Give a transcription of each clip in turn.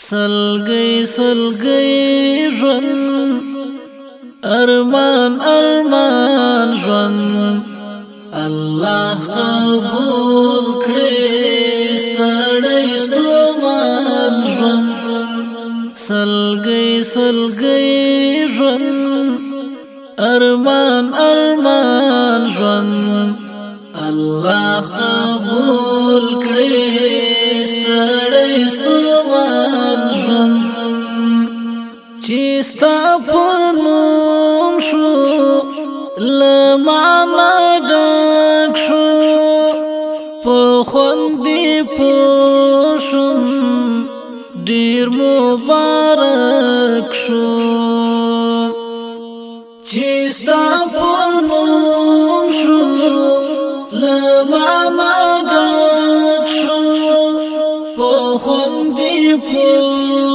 سلګي سلګي ژوند ارمان ارمان ژوند الله قبول کړې ستړې ستومان ژوند سلګي سلګي ژوند ارمان ارمان ژوند الله قبول ستا پنوم شو لمانا ډک شو په خوندې پوشم ډیر مبارک شو چې ستا پنوم شو لمانا ډک شو په خوندې پوشم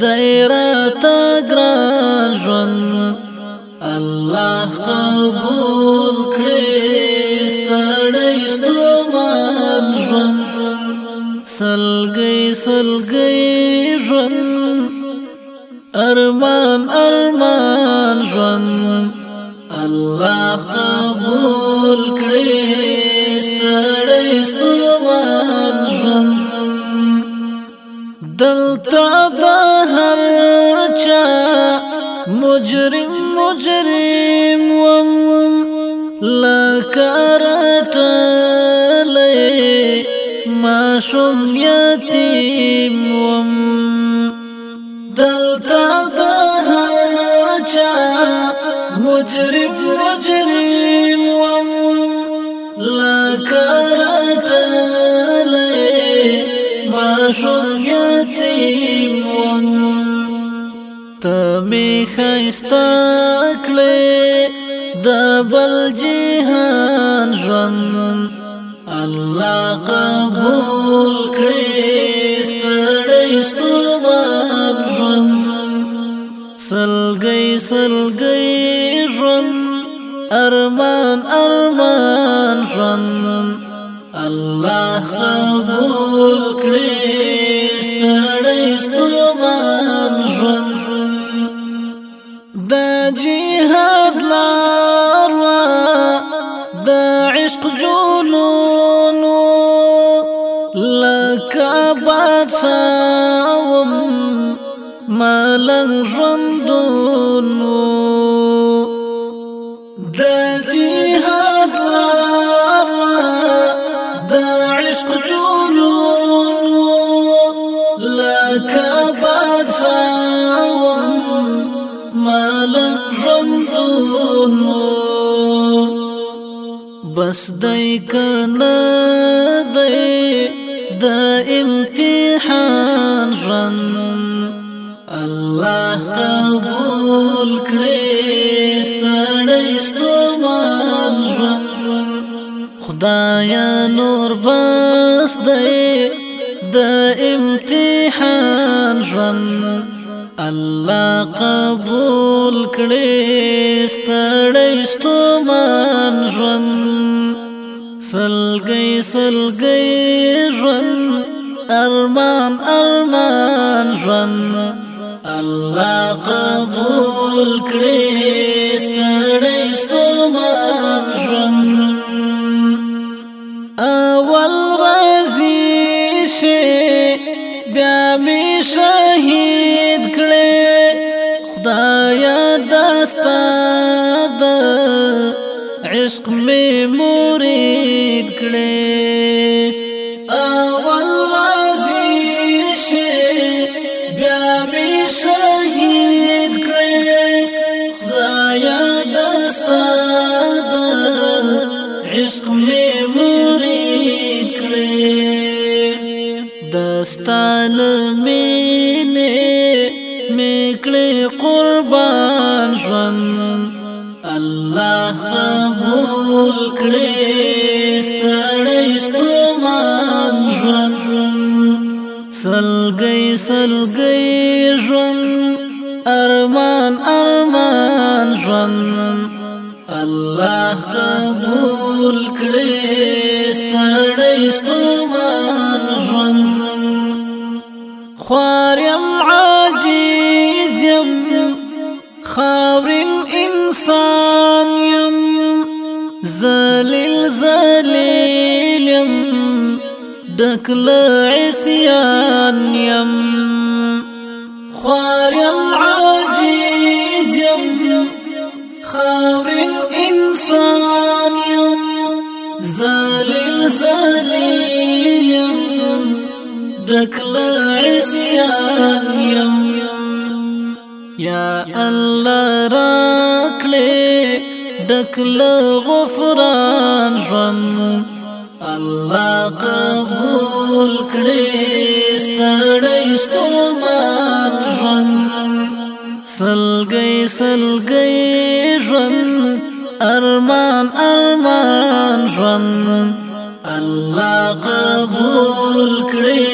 خدای را تا ګران ژوند الله قبول کړي ستړی ستومان ژوند سلګي سلګي ژوند ارمان ارمان ژوند الله قبول کړي ستړی ستومان ژوند دلته مجرم مجرم وم لکارت لئی ما شم یتیم وم دلتا دا هر چا مجرم مجرم وم لکارت لئی ما شم یتیم خيستا کړې د بل جهان ژوند الله قبول کړې ستړې ستومان ژوند سلګي سلګي ژوند ارمان ارمان ژوند الله قبول کړې ستړې ستومان لنګ ژوندونو د جهاد لاره د عشق جنونو لکه بادشاهم ما لنګ ژوندونو بس دای کنه دای ټول کړې ستړې ستومان خدایا نور بس دې د امتحان ژوند الله قبول کړې ستړې ستومان ژوند سلګي سلګي ژوند ارمان ارمان ژوند الله قبول ټول کړي ستړی ستوما ژوند اول راځي شي بیا می شهید کړي خدایا داستا د عشق می مرید کړي دستان مینه میکړي قربان ژوند الله قبول کړي ستړی ستومان ژوند سلګي سلګي ژوند ارمان ارمان ژوند الله قبول کړي ستړی ستومان دك زلیلم عصيان يم خار خوارم عاجز يم خاورن انسان ذليل زلیل زلیلم دکل عسیان يم يا الله را ډکل غفران ژوند الله قبول کړي ستړی ستومان ژوند سلګي سلګي ژوند ارمان ارمان ژوند الله قبول کړي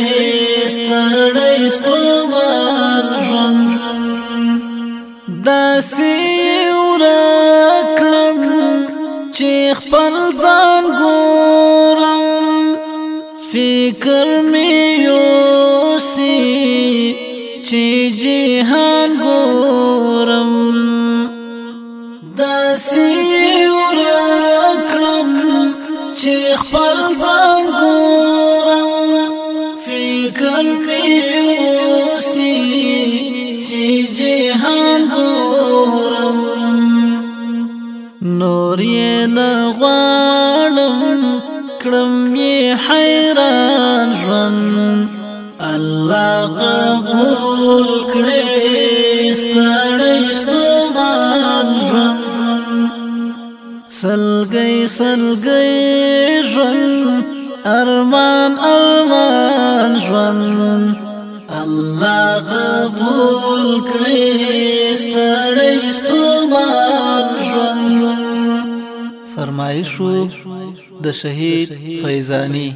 ستړی ستومان ژوند داسې ورځ خپل ځان ګورم فکر مې یوسي چې جهان ګورم داسې ورکم چې خپل ځان ګورم فکر مې یوسي چې جهان قبول کړې ستړې ستومان ژوند سلګي سلګي ژوند ارمان ارمان ژوند الله قبول کړې ستړې ستومان ژوند فرمایشو د شهید فیضانی